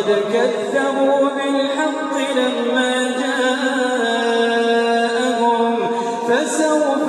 وقد كذبوا بالحق لما جاءهم فسوف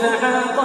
فعال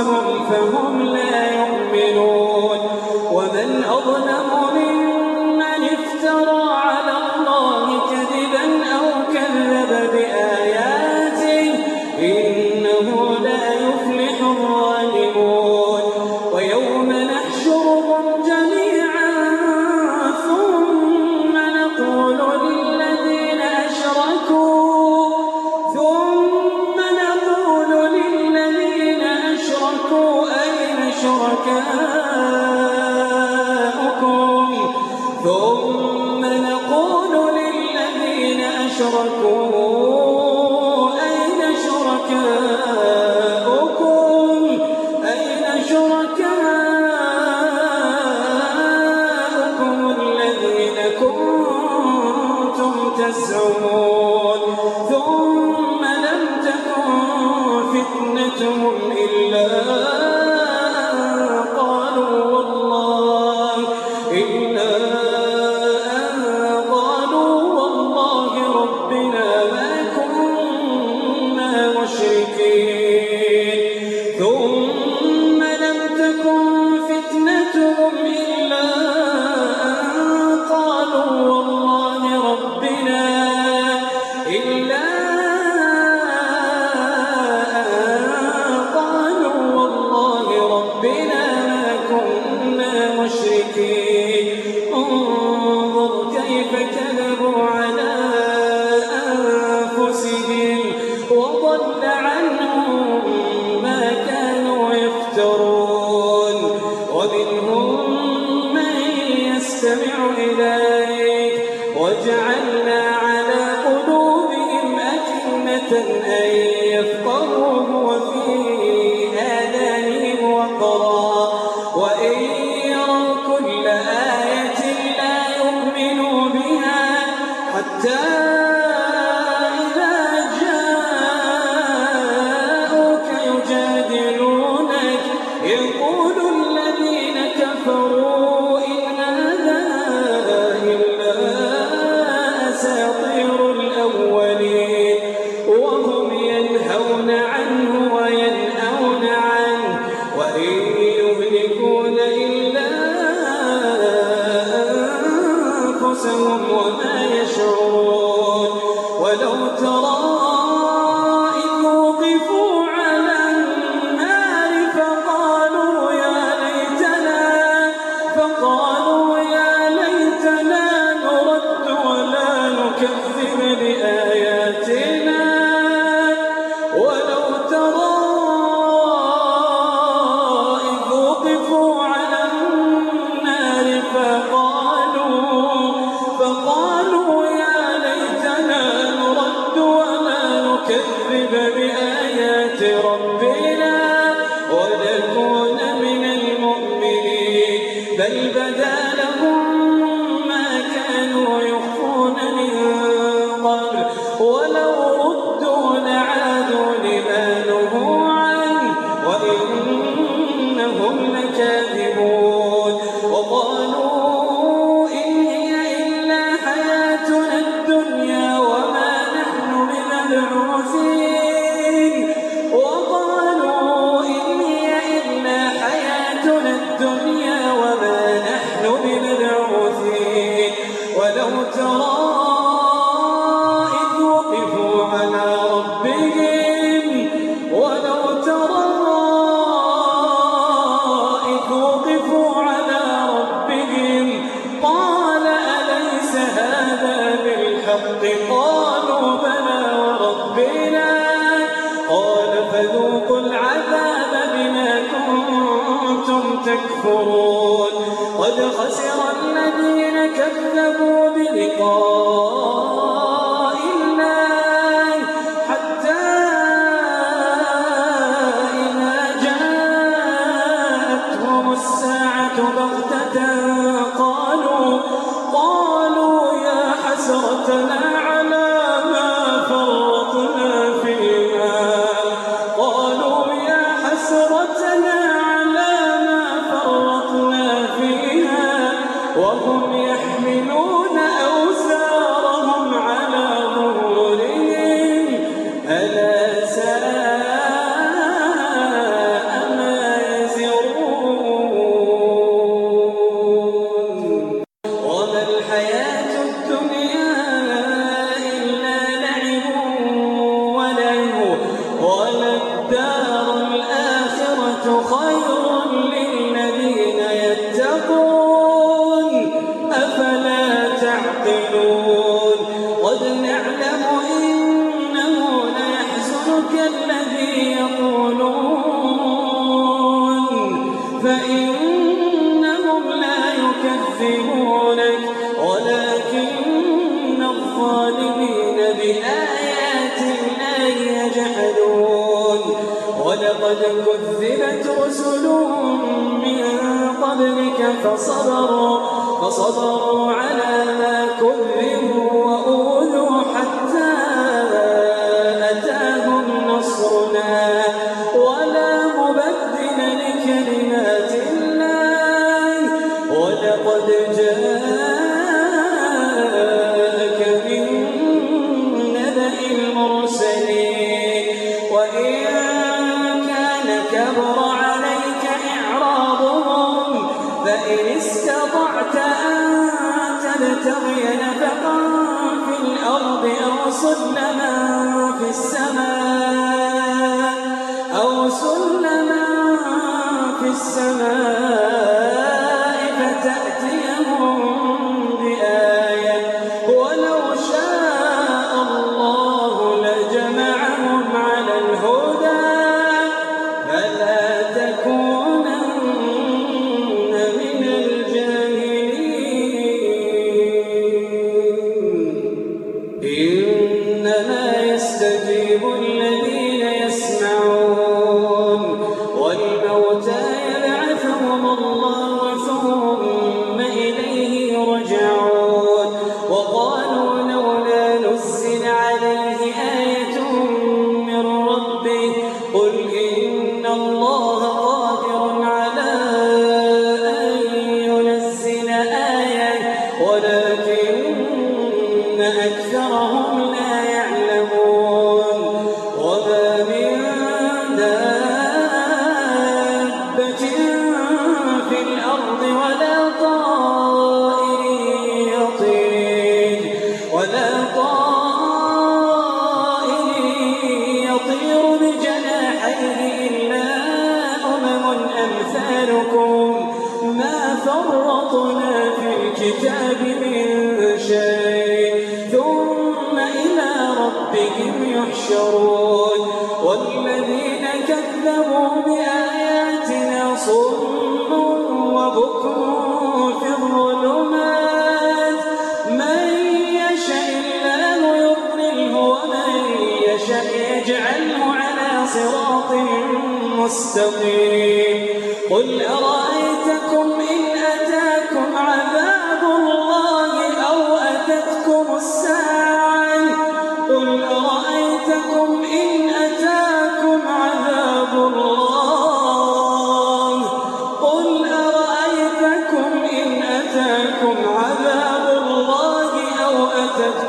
أنفسهم فهم لا تكفرون. قد خسر الذين كذبوا بلقاء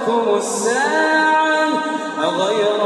أتتكم الساعة أغير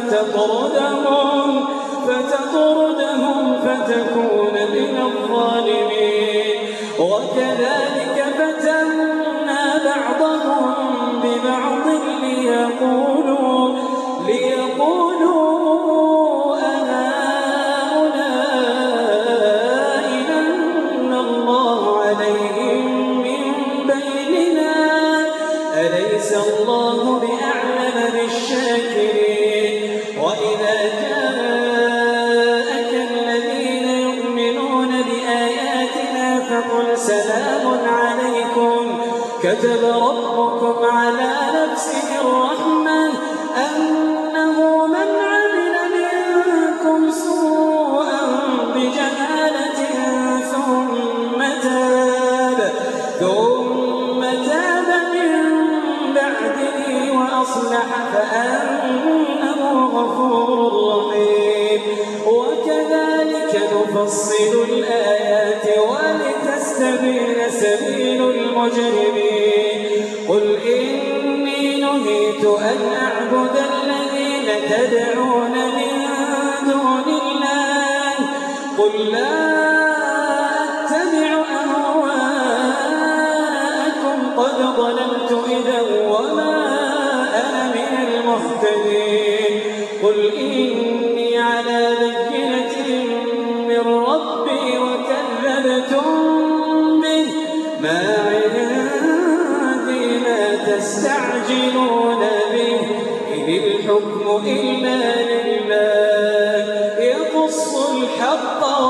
فتطردهم فتطردهم فتكون من الظالمين. وكذلك فتنا بعضهم ببعض ليقولوا ليقولوا نفصل الآيات ولتستبين سبيل المجرمين. قل إني نهيت أن أعبد الذين تدعون من دون الله. قل لا أتبع أهواءكم. قد ظلمت إذا وما أنا من المهتدين. قل إني على تستعجلون به. إذ الحكم إلا لله يقص الحق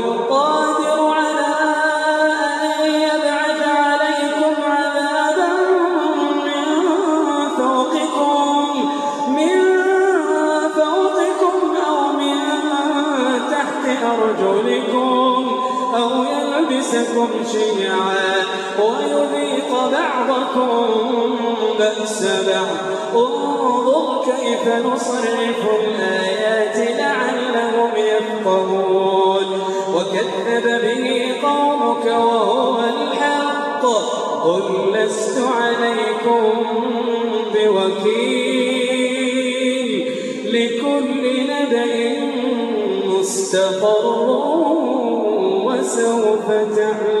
يلبسكم شيعا ويذيق بعضكم بأس بعض. كيف نصرف الآيات لعلهم يفقهون. وكذب به قومك وهو الحق. قل لست عليكم بوكيل. لكل نبأ مستقر. وسوف تعلمون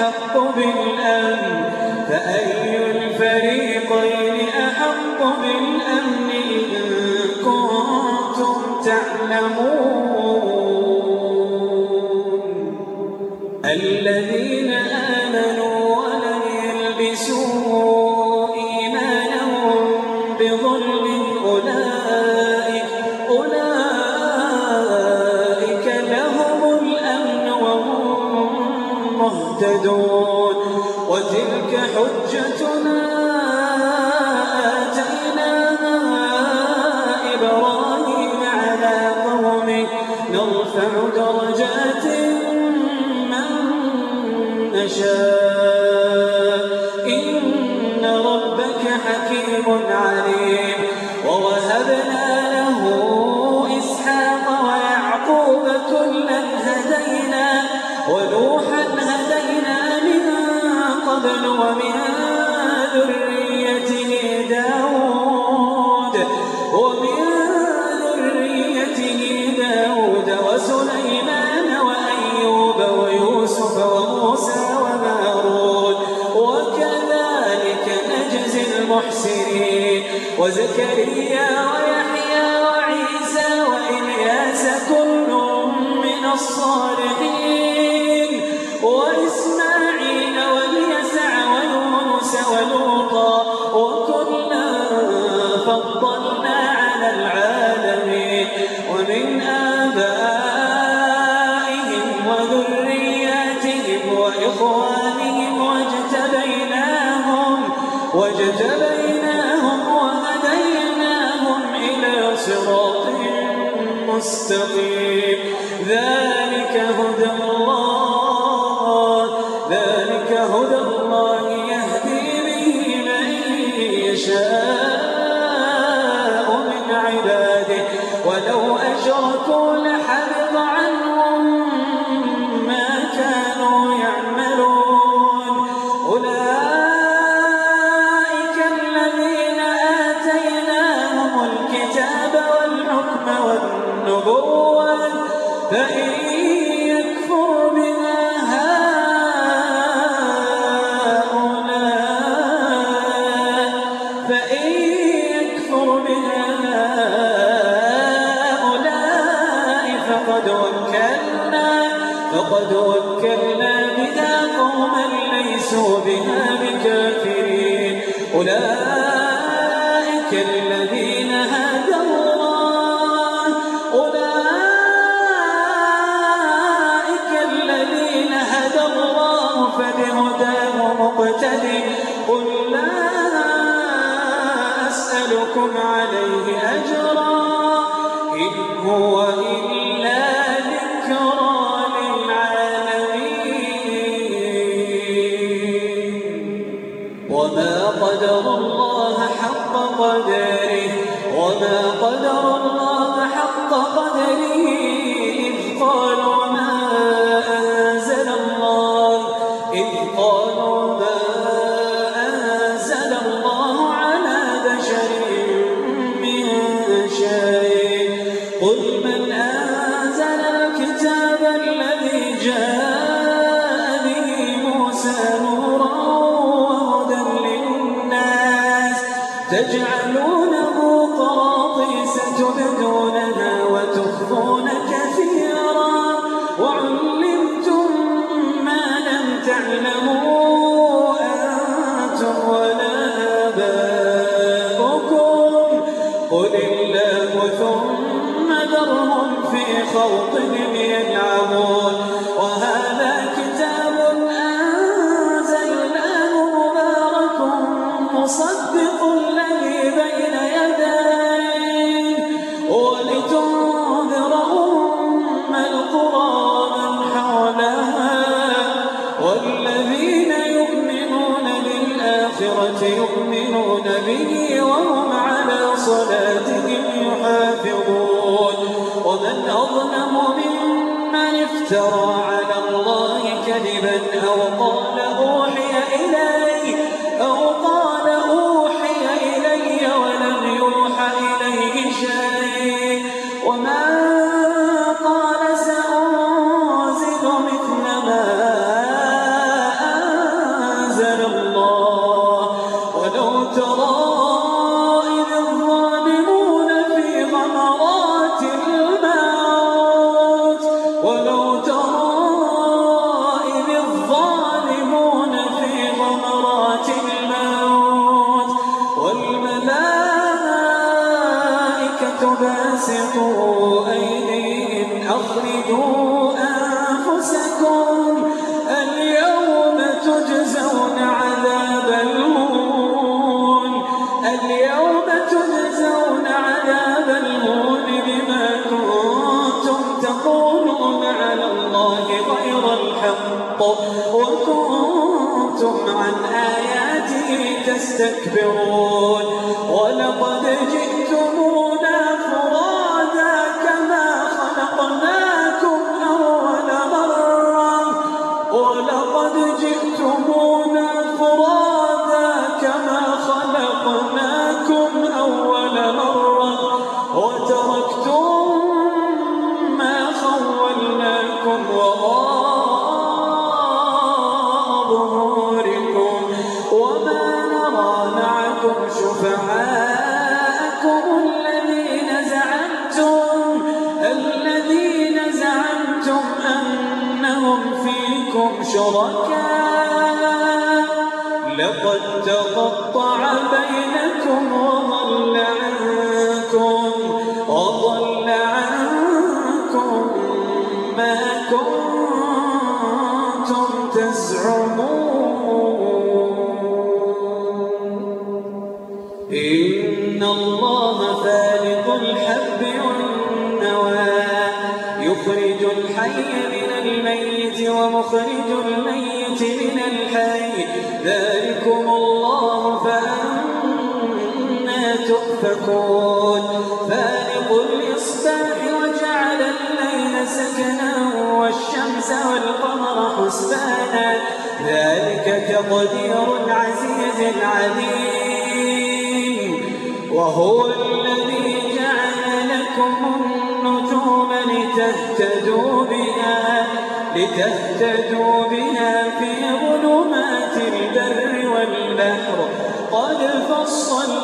أحق بالأمن؟ فأي الفريقين أحق بالأمن إن كنتم تعلمون؟ قبل ومن عليه وهم على صلاتهم يحافظون. ومن أظلم ممن افترى على الله كذبا أو قال أوحي إليه الملائكة باسطوا أيديهم أخرجوا أنفسكم اليوم تجزون عذاب الهون اليوم تجزون عذاب الهون بما كنتم تقولون على الله غير الحق وكنتم كنتم عن آياته تستكبرون ولقد جئتم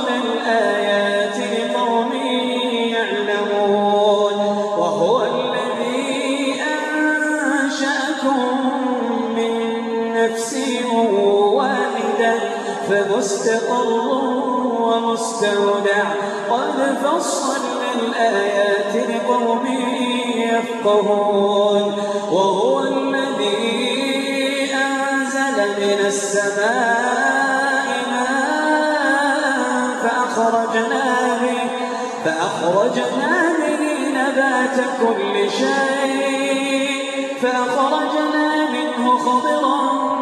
الآيات لقوم يعلمون وهو الذي أنشأكم من فمستقر ومستودع قد فصلنا الآيات لقوم يفقهون وهو الذي أنزل من السماء فأخرجنا به, فأخرجنا به نبات كل شيء. فأخرجنا منه خضرا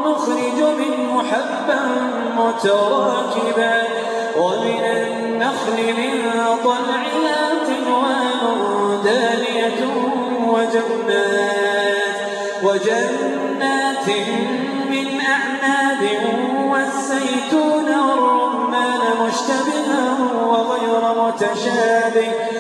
نخرج منه حبا متراكبا. ومن النخل من طلعها قنوان دانية وجنات, وجنات من أعناب والزيتون والرحمن مشتبها وغير متشابه.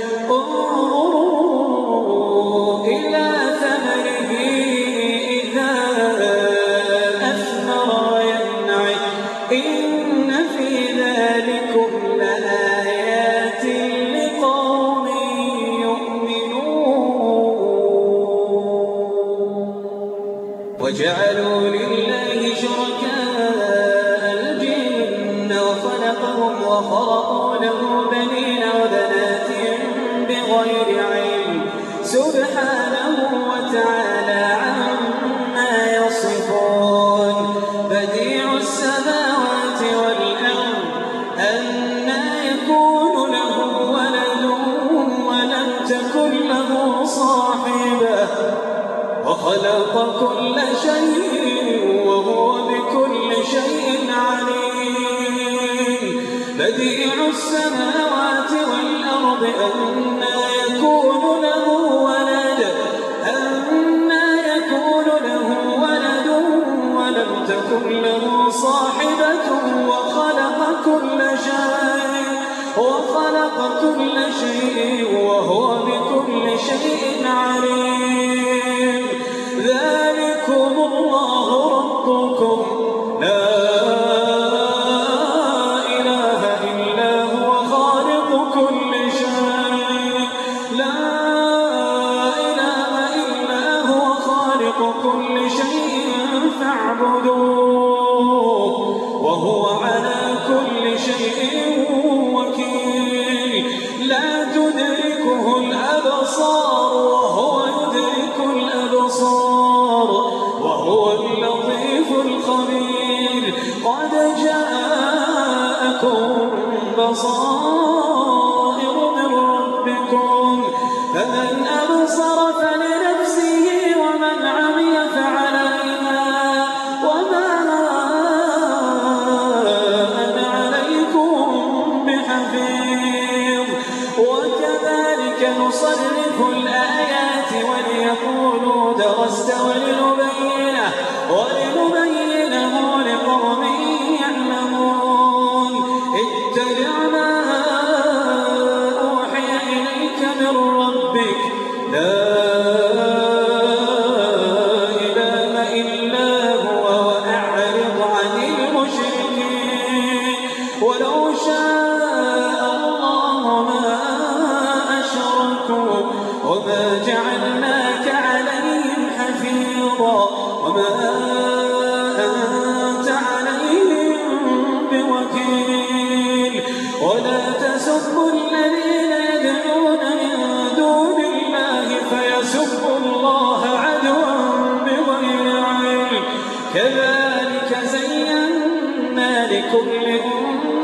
خلق كل شيء وهو بكل شيء عليم. Lord.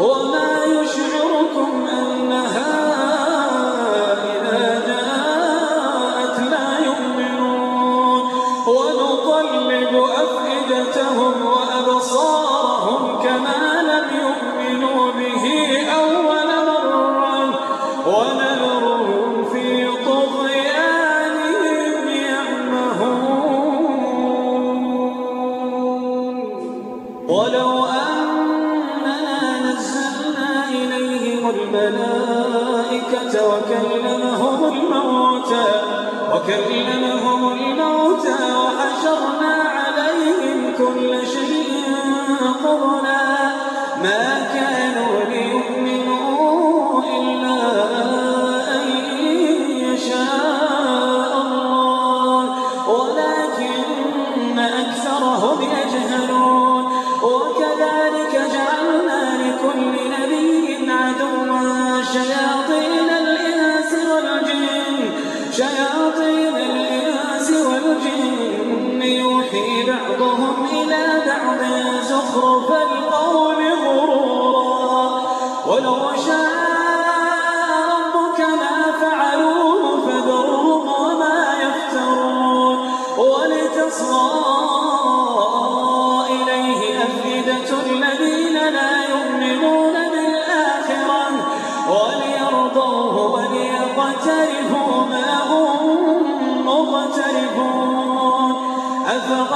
وما يشعركم أنها وكلمهم الموتى وحشرنا عليهم كل شيء قبلا. ما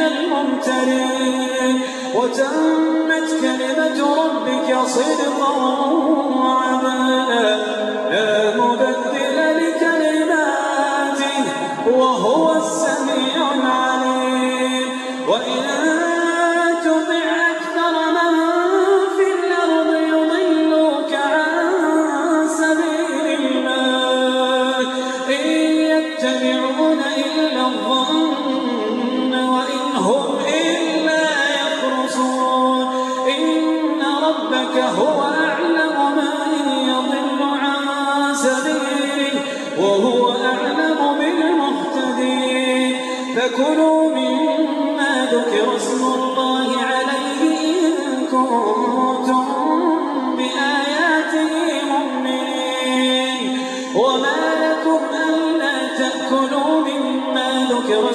من الممترين. وتمت كلمة ربك صدقا وعدلا لا مبدل لكلماته وهو السلام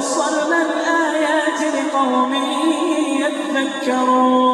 فصلنا الآيات لقوم يذكرون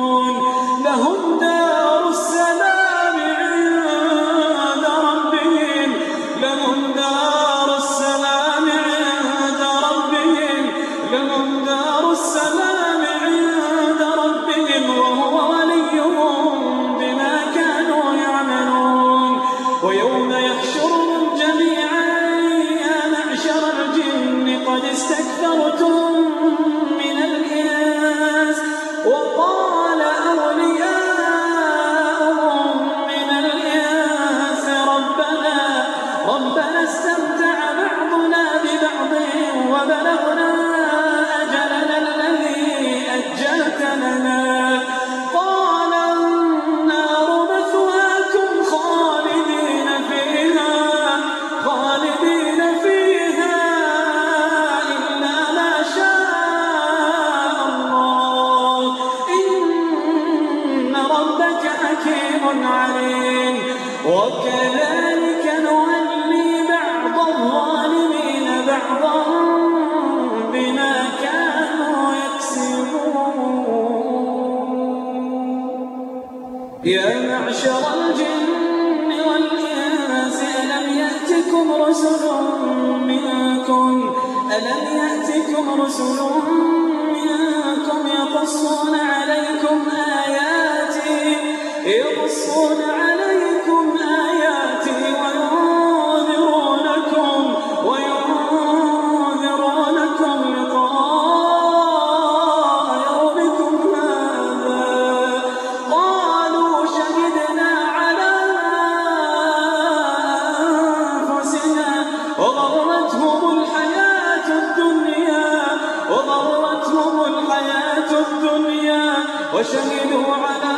وشهدوا على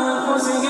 أنفسهم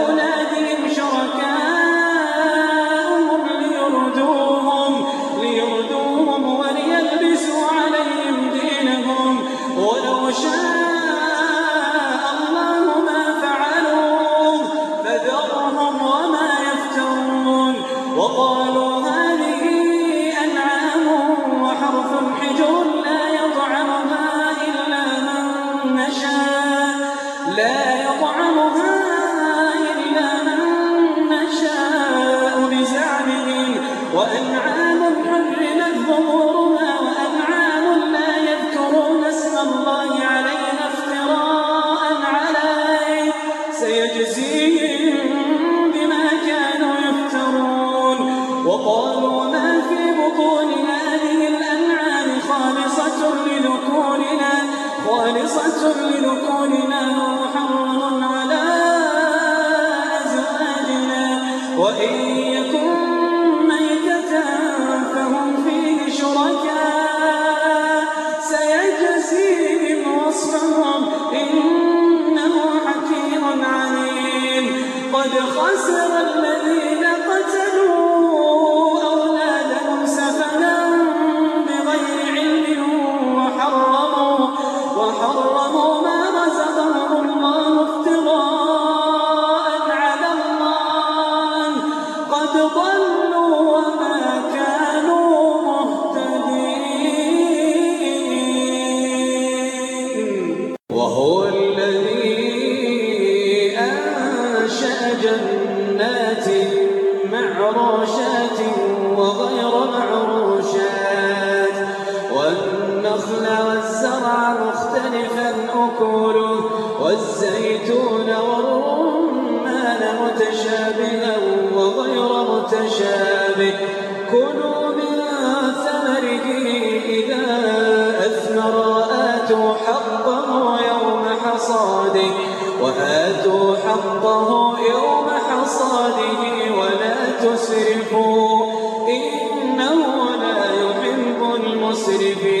خالصة لذكورنا ومحرم على أزواجنا. وإن أكله والزيتون والرمان متشابها وغير متشابه. كلوا من ثمره إذا أثمر وآتوا حقه يوم حصاده. وآتوا حقه يوم حصاده ولا تسرفوا. إنه لا يحب المسرفين.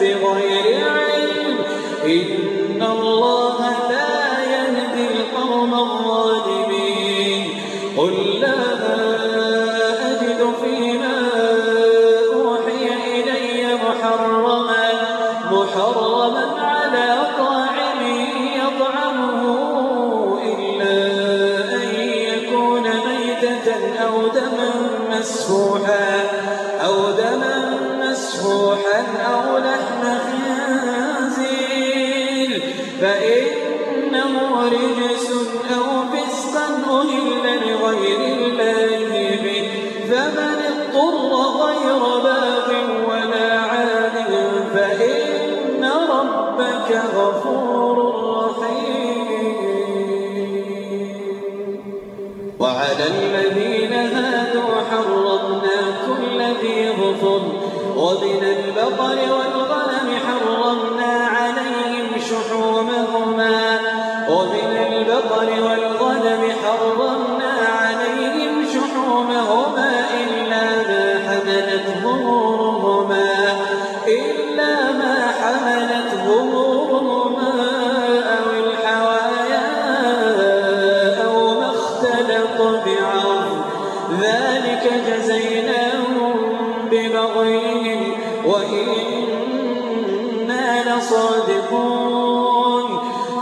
بغير علم. إن الله لا من البقر والغنم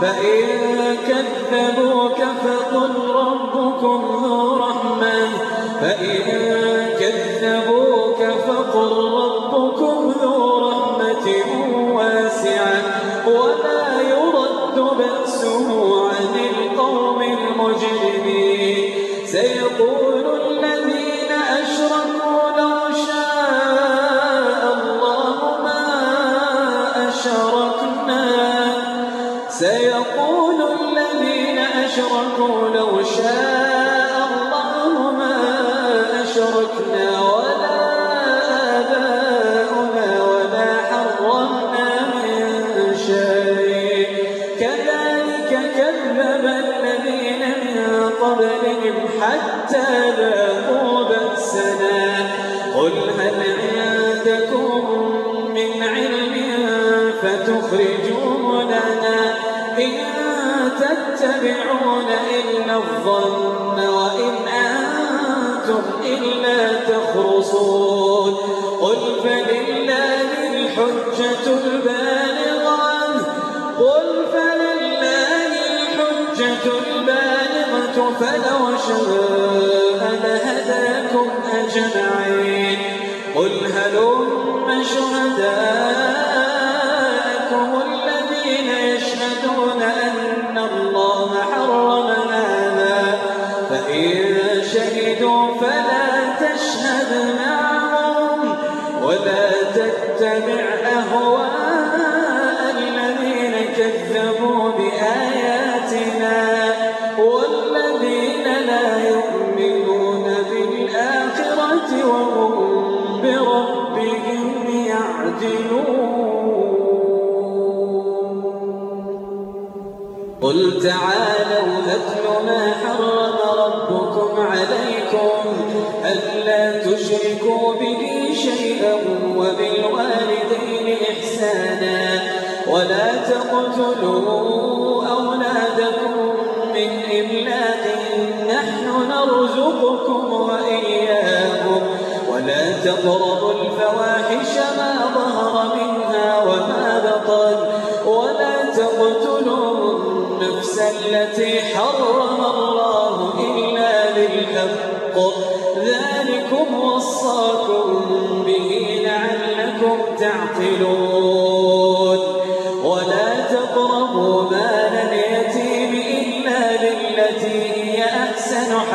فإن كذبوك فقل ربكم ذو رحمة فإن كذبوك فقل ربكم ذو رحمة واسعة ولا يرد بأسه عن القوم المجرمين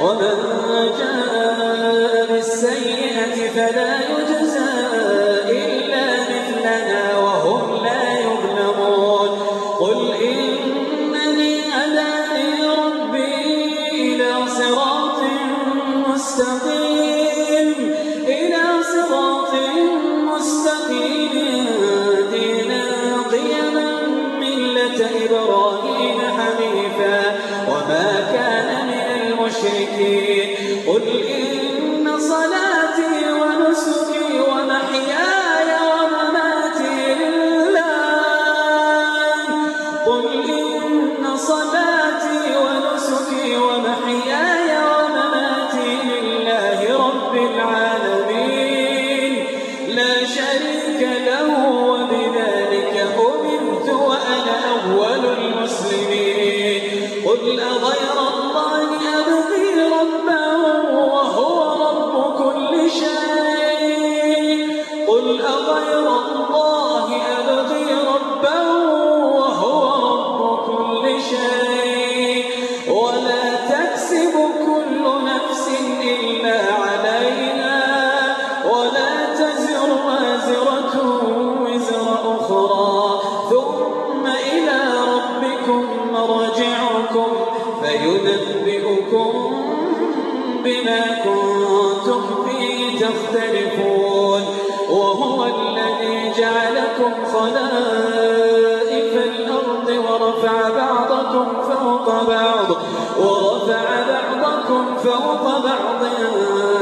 ومن جاء بالسيئة فلا يجزى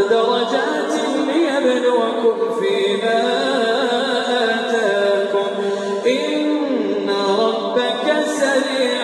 ودرجات ليبلوكم فيما آتاكم. إن ربك سريع